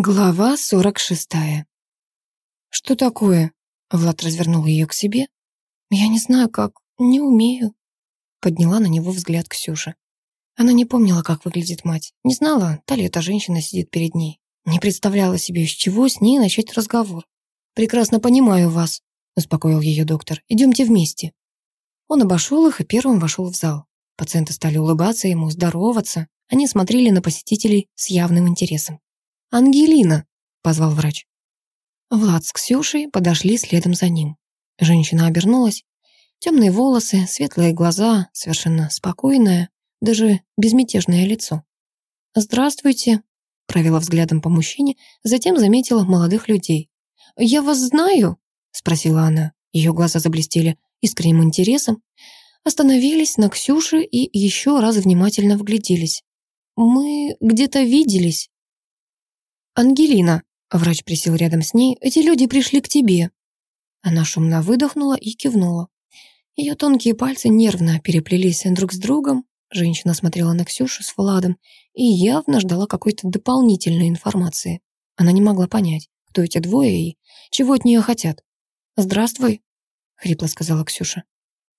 Глава сорок шестая. «Что такое?» Влад развернул ее к себе. «Я не знаю, как. Не умею». Подняла на него взгляд Ксюша. Она не помнила, как выглядит мать. Не знала, та ли эта женщина сидит перед ней. Не представляла себе, с чего с ней начать разговор. «Прекрасно понимаю вас», — успокоил ее доктор. «Идемте вместе». Он обошел их и первым вошел в зал. Пациенты стали улыбаться ему, здороваться. Они смотрели на посетителей с явным интересом. «Ангелина!» — позвал врач. Влад с Ксюшей подошли следом за ним. Женщина обернулась. Темные волосы, светлые глаза, совершенно спокойное, даже безмятежное лицо. «Здравствуйте», — провела взглядом по мужчине, затем заметила молодых людей. «Я вас знаю?» — спросила она. Ее глаза заблестели искренним интересом. Остановились на Ксюше и еще раз внимательно вгляделись. «Мы где-то виделись». «Ангелина», — врач присел рядом с ней, — «эти люди пришли к тебе». Она шумно выдохнула и кивнула. Ее тонкие пальцы нервно переплелись друг с другом. Женщина смотрела на Ксюшу с Владом и явно ждала какой-то дополнительной информации. Она не могла понять, кто эти двое и чего от нее хотят. «Здравствуй», — хрипло сказала Ксюша.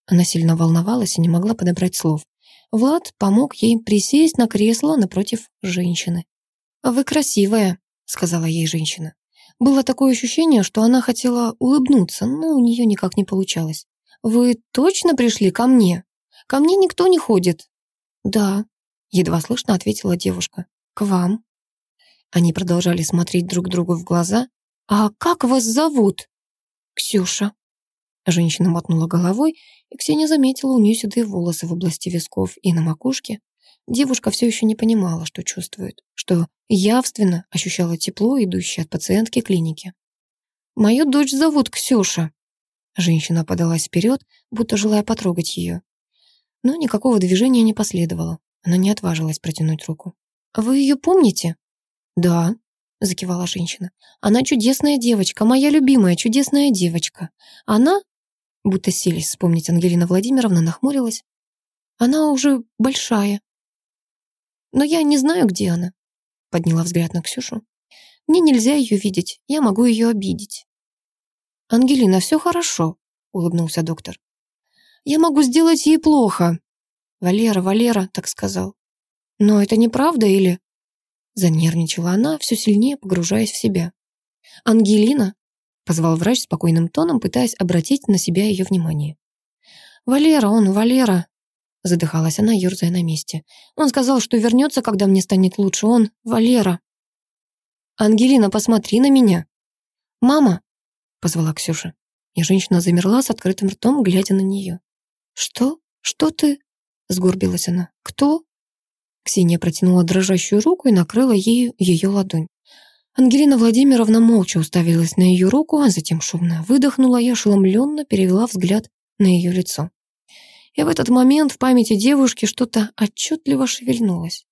Она сильно волновалась и не могла подобрать слов. Влад помог ей присесть на кресло напротив женщины. «Вы красивая», сказала ей женщина. Было такое ощущение, что она хотела улыбнуться, но у нее никак не получалось. «Вы точно пришли ко мне? Ко мне никто не ходит». «Да», — едва слышно ответила девушка. «К вам». Они продолжали смотреть друг другу в глаза. «А как вас зовут?» «Ксюша». Женщина мотнула головой, и Ксения заметила у нее седые волосы в области висков и на макушке. Девушка все еще не понимала, что чувствует, что явственно ощущала тепло, идущее от пациентки клиники. «Мою дочь зовут Ксюша». Женщина подалась вперед, будто желая потрогать ее. Но никакого движения не последовало. Она не отважилась протянуть руку. «Вы ее помните?» «Да», — закивала женщина. «Она чудесная девочка, моя любимая чудесная девочка. Она...» Будто селись вспомнить Ангелина Владимировна нахмурилась. «Она уже большая, но я не знаю, где она. Подняла взгляд на Ксюшу. Мне нельзя ее видеть, я могу ее обидеть. Ангелина, все хорошо, улыбнулся доктор. Я могу сделать ей плохо. Валера, Валера, так сказал. Но это неправда или... Занервничала она, все сильнее погружаясь в себя. «Ангелина?» — позвал врач спокойным тоном, пытаясь обратить на себя ее внимание. «Валера, он, Валера!» Задыхалась она, ерзая на месте. Он сказал, что вернется, когда мне станет лучше. Он Валера. «Ангелина, посмотри на меня!» «Мама!» — позвала Ксюша. И женщина замерла с открытым ртом, глядя на нее. «Что? Что ты?» — сгорбилась она. «Кто?» Ксения протянула дрожащую руку и накрыла ею ее ладонь. Ангелина Владимировна молча уставилась на ее руку, а затем шумно выдохнула и ошеломленно перевела взгляд на ее лицо. И в этот момент в памяти девушки что-то отчетливо шевельнулось.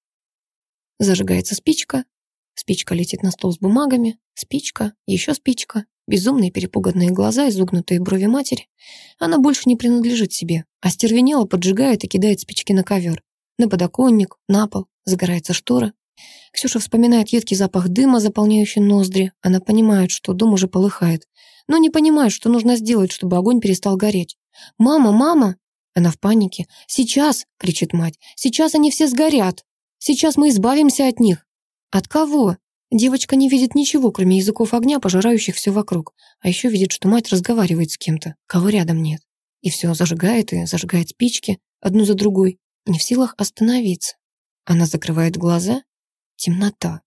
Зажигается спичка, спичка летит на стол с бумагами, спичка, еще спичка, безумные перепуганные глаза, изогнутые брови матери. Она больше не принадлежит себе, а стервенело поджигает и кидает спички на ковер, на подоконник, на пол, загорается штора. Ксюша вспоминает едкий запах дыма, заполняющий ноздри. Она понимает, что дом уже полыхает, но не понимает, что нужно сделать, чтобы огонь перестал гореть. «Мама, мама!» Она в панике. «Сейчас!» — кричит мать. «Сейчас они все сгорят! Сейчас мы избавимся от них!» «От кого?» Девочка не видит ничего, кроме языков огня, пожирающих все вокруг. А еще видит, что мать разговаривает с кем-то, кого рядом нет. И все зажигает и зажигает спички, одну за другой, не в силах остановиться. Она закрывает глаза. Темнота.